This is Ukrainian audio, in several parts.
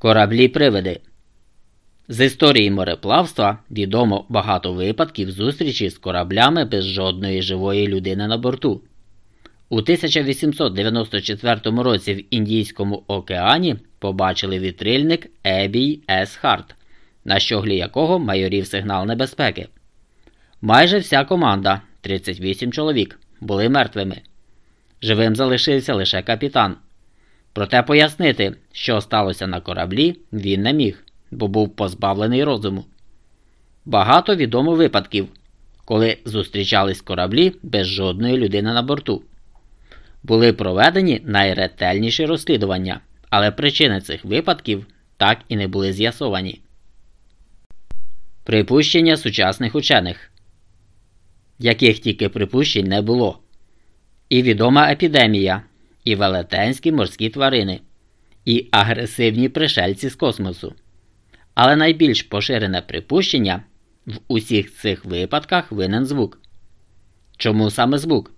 Кораблі привиди. З історії мореплавства відомо багато випадків зустрічі з кораблями без жодної живої людини на борту. У 1894 році в Індійському океані побачили вітрильник Ебій С. Харт, на щоглі якого майорів сигнал небезпеки. Майже вся команда 38 чоловік були мертвими. Живим залишився лише капітан. Проте пояснити, що сталося на кораблі, він не міг, бо був позбавлений розуму. Багато відомо випадків, коли зустрічались кораблі без жодної людини на борту. Були проведені найретельніші розслідування, але причини цих випадків так і не були з'ясовані. Припущення сучасних учених, яких тільки припущень не було, і відома епідемія, і велетенські морські тварини, і агресивні пришельці з космосу. Але найбільш поширене припущення в усіх цих випадках винен звук. Чому саме звук?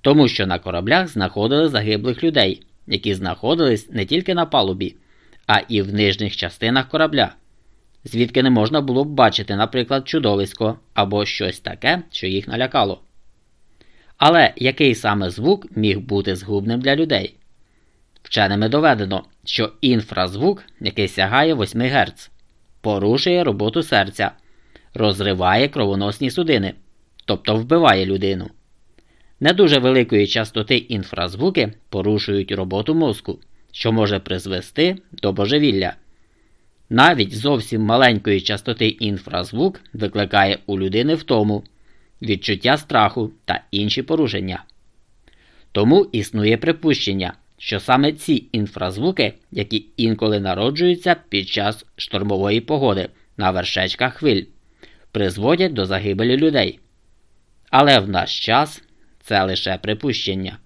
Тому що на кораблях знаходили загиблих людей, які знаходились не тільки на палубі, а і в нижніх частинах корабля, звідки не можна було б бачити, наприклад, чудовисько або щось таке, що їх налякало. Але який саме звук міг бути згубним для людей? Вченими доведено, що інфразвук, який сягає 8 Гц, порушує роботу серця, розриває кровоносні судини, тобто вбиває людину. Не дуже великої частоти інфразвуки порушують роботу мозку, що може призвести до божевілля. Навіть зовсім маленької частоти інфразвук викликає у людини втому відчуття страху та інші порушення. Тому існує припущення, що саме ці інфразвуки, які інколи народжуються під час штормової погоди на вершечках хвиль, призводять до загибелі людей. Але в наш час це лише припущення.